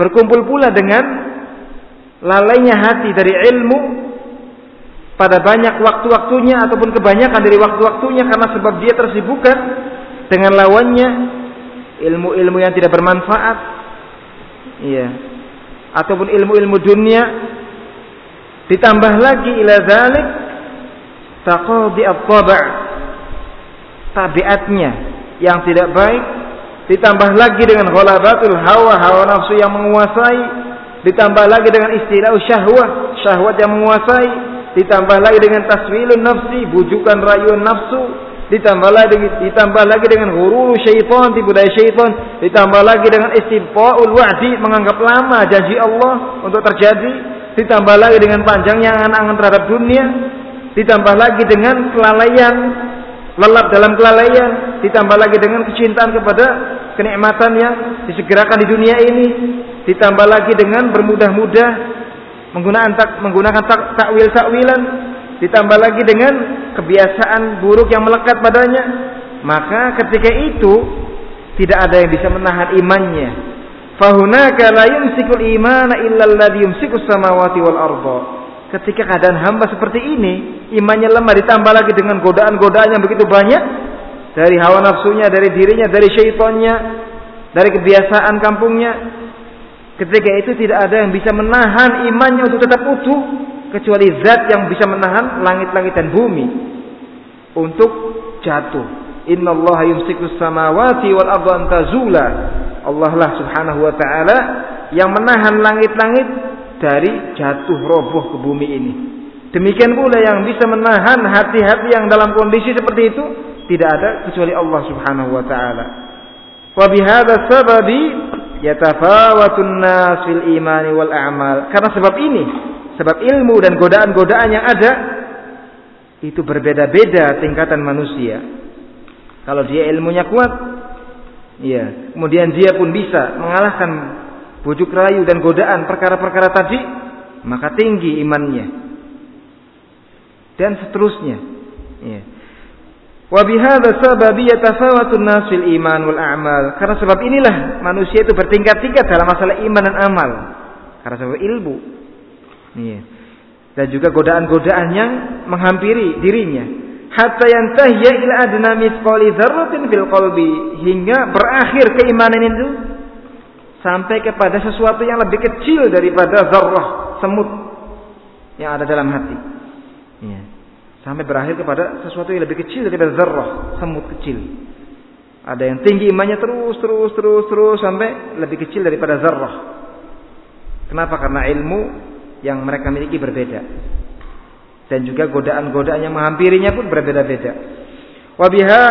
Berkumpul pula dengan lalainya hati dari ilmu pada banyak waktu-waktunya ataupun kebanyakan dari waktu-waktunya karena sebab dia tersibukkan dengan lawannya. Ilmu-ilmu yang tidak bermanfaat. Iya. Ataupun ilmu-ilmu dunia ditambah lagi ila zalik taqadi at-taba' tabiatnya yang tidak baik ditambah lagi dengan ghalabatul hawa hawa nafsu yang menguasai ditambah lagi dengan istilah syahwat syahwat yang menguasai ditambah lagi dengan taswilun nafsi bujukan rayuan nafsu ditambah lagi ditambah lagi dengan huruf syaitan tipu daya syaitan ditambah lagi dengan istibqaul wa'di menganggap lama janji Allah untuk terjadi ditambah lagi dengan panjangnya angan-angan terhadap dunia. Ditambah lagi dengan kelalaian lelap dalam kelalaian, ditambah lagi dengan kecintaan kepada kenikmatan yang disegerakan di dunia ini, ditambah lagi dengan bermudah-mudah menggunakan tak, menggunakan tak, takwil takwilan, ditambah lagi dengan kebiasaan buruk yang melekat padanya, maka ketika itu tidak ada yang bisa menahan imannya. Fahunaka la yumsikul imana illa alladhi yumsikus samawati wal arda. Ketika keadaan hamba seperti ini, imannya lemah ditambah lagi dengan godaan-godaan yang begitu banyak dari hawa nafsunya, dari dirinya, dari syaitannya, dari kebiasaan kampungnya. Ketika itu tidak ada yang bisa menahan imannya untuk tetap utuh kecuali zat yang bisa menahan langit-langit dan bumi untuk jatuh. Inna Allah yumsikus samawati wal ardu antazula. Allah lah subhanahu wa ta'ala yang menahan langit-langit dari jatuh roboh ke bumi ini. Demikian pula yang bisa menahan hati-hati yang dalam kondisi seperti itu tidak ada kecuali Allah Subhanahu wa taala. Wa bihadza sababi yatafawatun nas fil imani wal a'mal. Karena sebab ini, sebab ilmu dan godaan-godaan yang ada itu berbeda-beda tingkatan manusia. Kalau dia ilmunya kuat, ya, kemudian dia pun bisa mengalahkan bujuk rayu dan godaan perkara-perkara tadi, maka tinggi imannya. Dan seterusnya. Ya. Wa bihadza sababi yatafawatun nas fil iman wal a'mal. Karena sebab inilah manusia itu bertingkat-tingkat dalam masalah iman dan amal. Karena sebab ilmu. Iya. Dan juga godaan-godaan yang menghampiri dirinya. Hatta yantahiya ila adna mithqali dzarratin fil qalbi hingga berakhir keimanan itu sampai kepada sesuatu yang lebih kecil daripada zarrah semut yang ada dalam hati. Iya sampai berakhir kepada sesuatu yang lebih kecil daripada zarrah, semut kecil. Ada yang tinggi imannya terus terus terus terus sampai lebih kecil daripada zarrah. Kenapa? Karena ilmu yang mereka miliki berbeda. Dan juga godaan-godaan yang menghampirinya pun berbeda-beda. Wabiha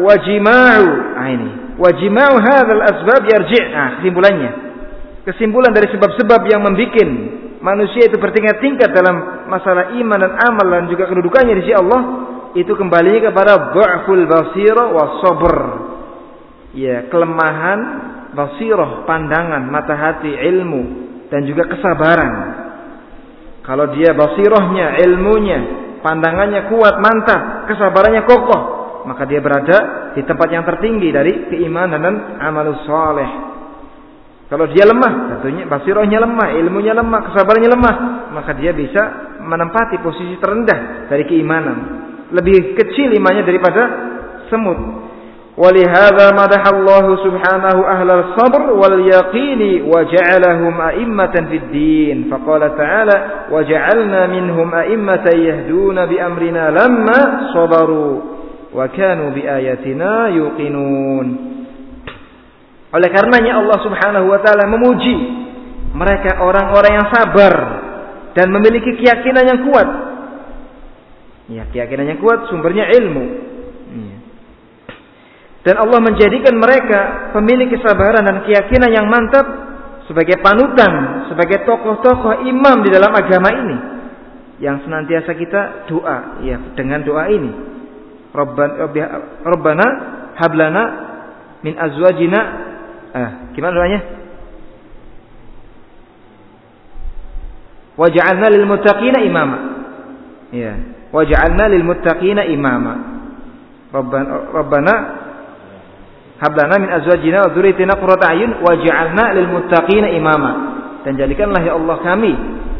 wajima'u. Ah ini. Wajima'u hadzal asbab yarji'. Nah, kesimpulannya. Kesimpulan dari sebab-sebab yang membuat manusia itu bertingkat-tingkat dalam masalah iman dan amal dan juga kedudukannya di sisi Allah itu kembali kepada dha'ful basirah wa sabr. Ya, kelemahan basirah, pandangan, mata hati, ilmu dan juga kesabaran. Kalau dia basirahnya, ilmunya, pandangannya kuat, mantap, kesabarannya kokoh, maka dia berada di tempat yang tertinggi dari keimanan dan amal saleh. Kalau dia lemah, tentunya basirohnya lemah, ilmunya lemah, kesabarannya lemah, maka dia bisa menempati posisi terendah dari keimanan. Lebih kecil imannya daripada semut. ولهذا مدح الله سبحانه أهل الصبر واليقين وجعلهم أئمة في الدين فقال تعالى وجعلنا منهم أئمة يهدون بأمرنا لما صبروا وكانوا بآياتنا يوقنون oleh karenanya Allah Subhanahu wa taala memuji mereka orang-orang yang sabar dan memiliki keyakinan yang kuat. Ya, keyakinan yang kuat sumbernya ilmu. Dan Allah menjadikan mereka pemilik kesabaran dan keyakinan yang mantap sebagai panutan, sebagai tokoh-tokoh imam di dalam agama ini. Yang senantiasa kita doa, ya, dengan doa ini. Rabbana, Rabbana hablana min azwajina Ah, gimana doanya? Waj'alna lil muttaqina imama. Ya. Waj'alna lil muttaqina imama. Rabbana Rabbana hab lana min azwajina wa dzurriyyatina qurrata a'yun waj'alna lil muttaqina imama. Dan jadikanlah ya Allah kami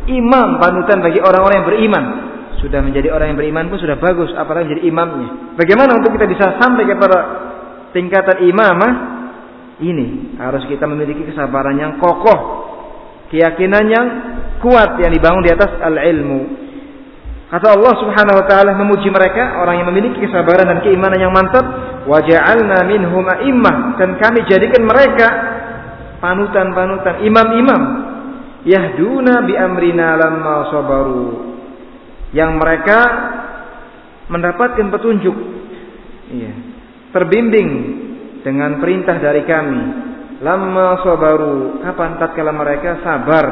imam panutan bagi orang-orang yang beriman. Sudah menjadi orang yang beriman pun sudah bagus, apalagi menjadi imamnya. Bagaimana untuk kita bisa sampai kepada tingkatan imamah ini harus kita memiliki kesabaran yang kokoh, keyakinan yang kuat yang dibangun di atas al-ilmu. Kata Allah Subhanahu wa taala memuji mereka orang yang memiliki kesabaran dan keimanan yang mantap, wa ja'alna minhum a'immah. Dan kami jadikan mereka panutan-panutan imam-imam. Yahduna bi amrina lamma sabaru. Yang mereka mendapatkan petunjuk. Iya. Terbimbing dengan perintah dari kami. Lama sabaru, kapan tatkala mereka sabar,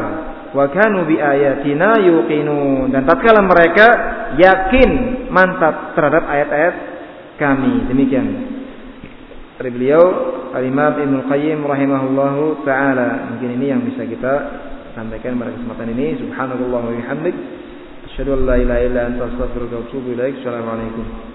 wa kanu bi ayatina yuqinun dan tatkala mereka yakin mantap terhadap ayat-ayat kami. Demikian. Dari beliau Al-Imam Ibnu Qayyim rahimahullahu taala. Mungkin ini yang bisa kita sampaikan pada kesempatan ini. Subhanallah wa bihamdik. Asyhadu an la ilaha illa anta astaghfiruka wa atubu ilaik. Assalamualaikum.